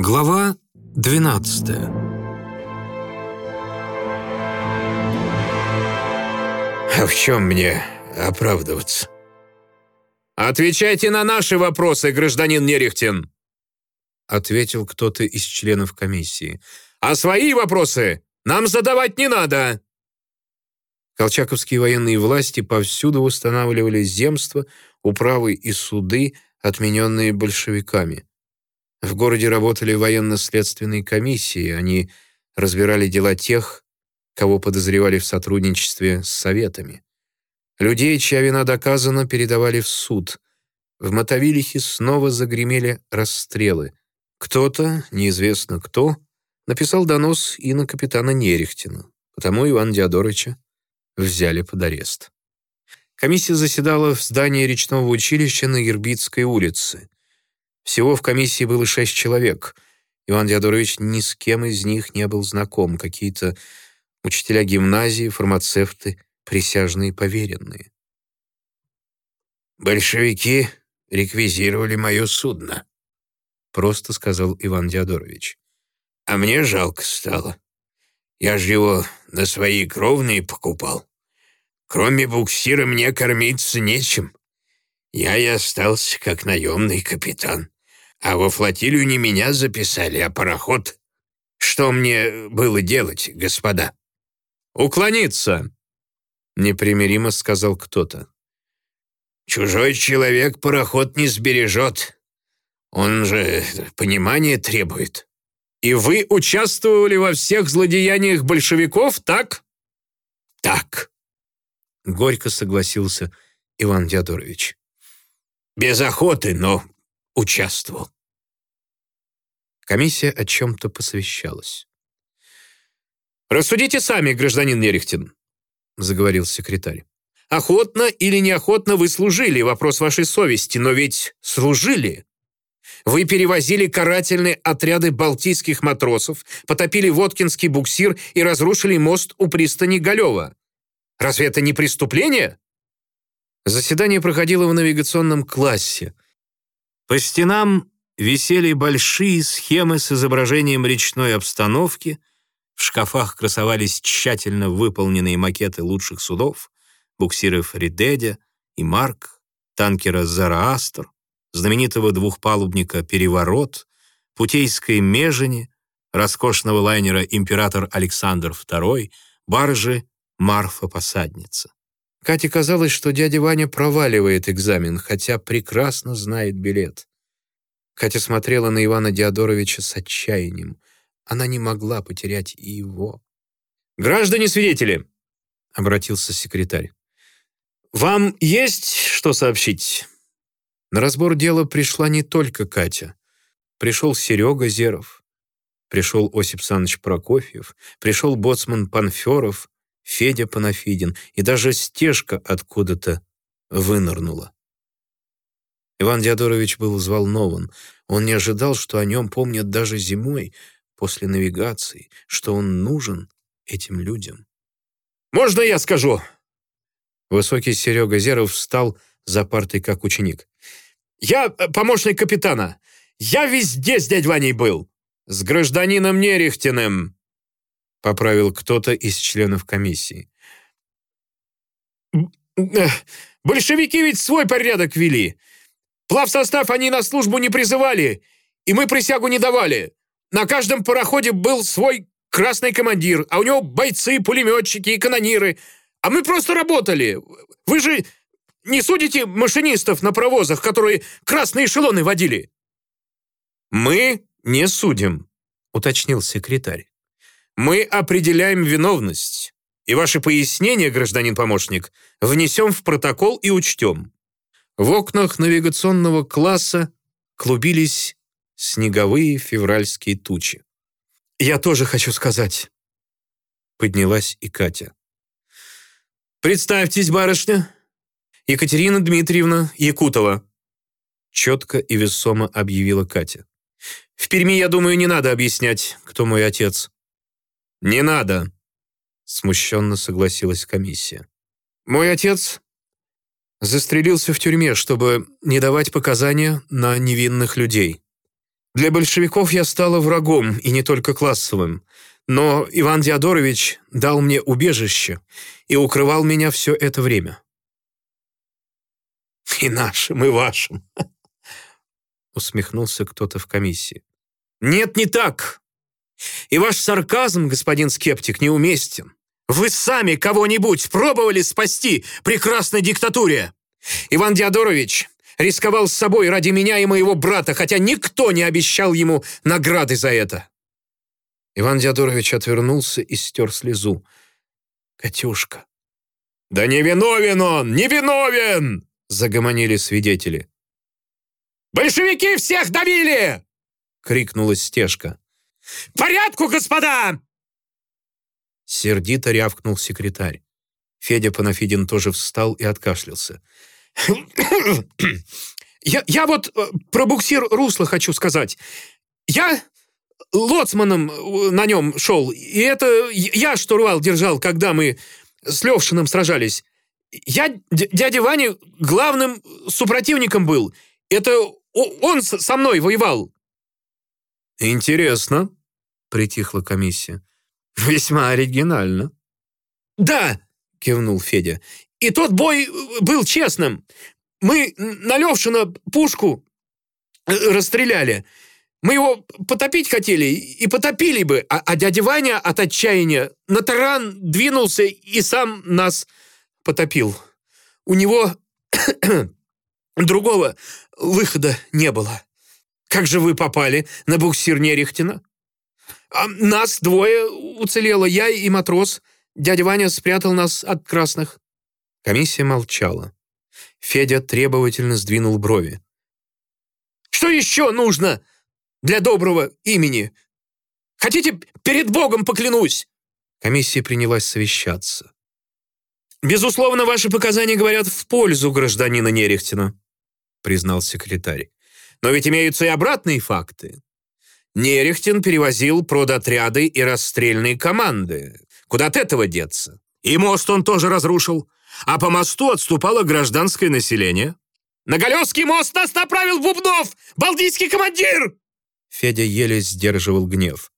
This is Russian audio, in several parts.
Глава 12 А в чем мне оправдываться? «Отвечайте на наши вопросы, гражданин Нерехтин!» ответил кто-то из членов комиссии. «А свои вопросы нам задавать не надо!» Колчаковские военные власти повсюду устанавливали земства, управы и суды, отмененные большевиками. В городе работали военно-следственные комиссии, они разбирали дела тех, кого подозревали в сотрудничестве с советами. Людей, чья вина доказана, передавали в суд. В Мотовилихе снова загремели расстрелы. Кто-то, неизвестно кто, написал донос и на капитана Нерехтина, потому Ивана Диадоровича взяли под арест. Комиссия заседала в здании речного училища на Ербитской улице. Всего в комиссии было шесть человек. Иван Диадорович ни с кем из них не был знаком. Какие-то учителя гимназии, фармацевты, присяжные поверенные. «Большевики реквизировали мое судно», — просто сказал Иван Диадорович. «А мне жалко стало. Я же его на свои кровные покупал. Кроме буксира мне кормиться нечем. Я и остался как наемный капитан. А во флотилию не меня записали, а пароход. Что мне было делать, господа?» «Уклониться!» — непримиримо сказал кто-то. «Чужой человек пароход не сбережет. Он же понимание требует». «И вы участвовали во всех злодеяниях большевиков, так?» «Так», — горько согласился Иван Диадорович. «Без охоты, но участвовал». Комиссия о чем-то посвящалась. «Рассудите сами, гражданин Нерехтин», — заговорил секретарь. «Охотно или неохотно вы служили, вопрос вашей совести, но ведь служили. Вы перевозили карательные отряды балтийских матросов, потопили Воткинский буксир и разрушили мост у пристани Галева. Разве это не преступление?» Заседание проходило в навигационном классе. По стенам висели большие схемы с изображением речной обстановки, в шкафах красовались тщательно выполненные макеты лучших судов, буксиров «Ридедя» и «Марк», танкера «Зараастр», знаменитого двухпалубника «Переворот», путейской «Межени», роскошного лайнера «Император Александр II», баржи «Марфа-посадница». Кате казалось, что дядя Ваня проваливает экзамен, хотя прекрасно знает билет. Катя смотрела на Ивана Диадоровича с отчаянием. Она не могла потерять и его. «Граждане-свидетели!» — обратился секретарь. «Вам есть что сообщить?» На разбор дела пришла не только Катя. Пришел Серега Зеров, пришел Осип Саныч Прокофьев, пришел боцман Панферов, Федя Панафидин, и даже стежка откуда-то вынырнула. Иван Диадорович был взволнован. Он не ожидал, что о нем помнят даже зимой, после навигации, что он нужен этим людям. «Можно я скажу?» Высокий Серега Зеров встал за партой, как ученик. «Я э, помощник капитана. Я везде с дядь Ваней был. С гражданином Нерехтиным», — поправил кто-то из членов комиссии. «Большевики ведь свой порядок вели. Плавсостав они на службу не призывали, и мы присягу не давали. На каждом пароходе был свой красный командир, а у него бойцы, пулеметчики и канониры. А мы просто работали. Вы же не судите машинистов на провозах, которые красные эшелоны водили?» «Мы не судим», — уточнил секретарь. «Мы определяем виновность, и ваши пояснения, гражданин помощник, внесем в протокол и учтем». В окнах навигационного класса клубились снеговые февральские тучи. «Я тоже хочу сказать», — поднялась и Катя. «Представьтесь, барышня, Екатерина Дмитриевна Якутова», четко и весомо объявила Катя. «В Перми, я думаю, не надо объяснять, кто мой отец». «Не надо», — смущенно согласилась комиссия. «Мой отец застрелился в тюрьме, чтобы не давать показания на невинных людей. Для большевиков я стала врагом, и не только классовым. Но Иван Диадорович дал мне убежище и укрывал меня все это время. «И нашим, и вашим», — усмехнулся кто-то в комиссии. «Нет, не так. И ваш сарказм, господин скептик, неуместен. Вы сами кого-нибудь пробовали спасти при красной диктатуре? Иван Диадорович рисковал с собой ради меня и моего брата, хотя никто не обещал ему награды за это». Иван Диадорович отвернулся и стер слезу. «Катюшка». «Да не виновен он! Не виновен!» — загомонили свидетели. «Большевики всех давили!» — крикнула стежка. «Порядку, господа!» Сердито рявкнул секретарь. Федя Панафидин тоже встал и откашлялся. «Я, я вот э, про буксир русла хочу сказать. Я лоцманом э, на нем шел, и это я штурвал держал, когда мы с Левшиным сражались. Я дядя Ваня главным супротивником был. Это он со мной воевал». «Интересно», — притихла комиссия. «Весьма оригинально». «Да», — кивнул Федя. «И тот бой э, был честным. Мы на Левшина пушку э, расстреляли. Мы его потопить хотели и потопили бы, а, а дядя Ваня от отчаяния на таран двинулся и сам нас потопил. У него другого выхода не было. Как же вы попали на буксир Нерехтина? А нас двое уцелело, я и матрос. Дядя Ваня спрятал нас от красных. Комиссия молчала. Федя требовательно сдвинул брови. «Что еще нужно для доброго имени? Хотите, перед Богом поклянусь?» Комиссия принялась совещаться. «Безусловно, ваши показания говорят в пользу гражданина Нерехтина», признал секретарь. «Но ведь имеются и обратные факты. Нерехтин перевозил продотряды и расстрельные команды. Куда от этого деться? И мост он тоже разрушил. А по мосту отступало гражданское население. «На Галевский мост нас направил Бубнов! Балтийский командир!» Федя еле сдерживал гнев.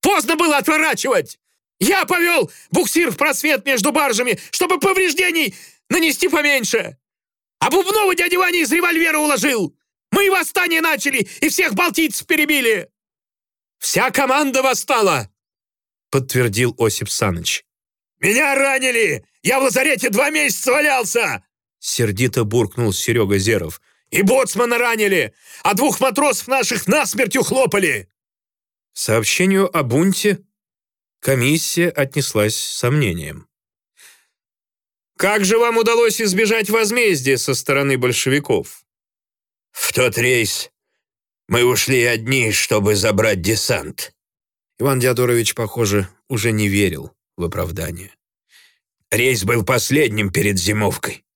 «Поздно было отворачивать! Я повел буксир в просвет между баржами, чтобы повреждений нанести поменьше! А Бубнова дядя Ваня из револьвера уложил! Мы восстание начали, и всех балтийцев перебили!» «Вся команда восстала!» подтвердил Осип Саныч. «Меня ранили! Я в лазарете два месяца валялся!» Сердито буркнул Серега Зеров. «И боцмана ранили, а двух матросов наших насмерть ухлопали!» сообщению о бунте комиссия отнеслась с сомнением. «Как же вам удалось избежать возмездия со стороны большевиков?» «В тот рейс мы ушли одни, чтобы забрать десант». Иван Диадорович, похоже, уже не верил в оправдание. Рейс был последним перед зимовкой.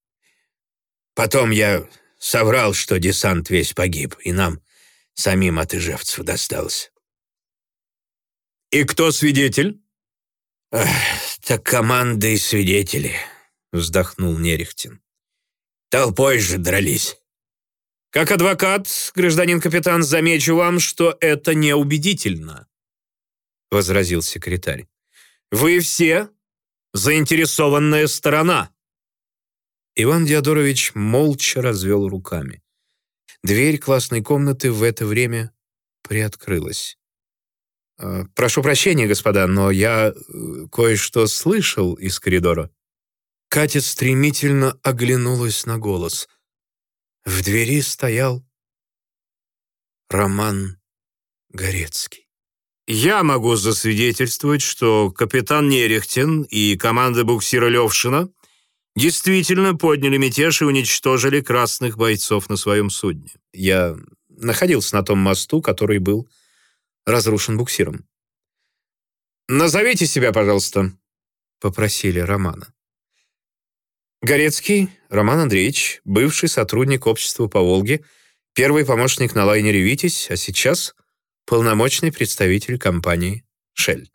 Потом я соврал, что десант весь погиб, и нам самим от ижевцев досталось. «И кто свидетель?» Эх, «Так команда и свидетели», — вздохнул Нерехтин. «Толпой же дрались». «Как адвокат, гражданин капитан, замечу вам, что это неубедительно», — возразил секретарь. «Вы все заинтересованная сторона». Иван Диадорович молча развел руками. Дверь классной комнаты в это время приоткрылась. «Э, «Прошу прощения, господа, но я э, кое-что слышал из коридора». Катя стремительно оглянулась на голос. В двери стоял Роман Горецкий. Я могу засвидетельствовать, что капитан Нерехтин и команда буксира Левшина действительно подняли мятеж и уничтожили красных бойцов на своем судне. Я находился на том мосту, который был разрушен буксиром. «Назовите себя, пожалуйста», — попросили Романа. Горецкий Роман Андреевич, бывший сотрудник общества по Волге, первый помощник на лайнере «Витязь», а сейчас полномочный представитель компании «Шель».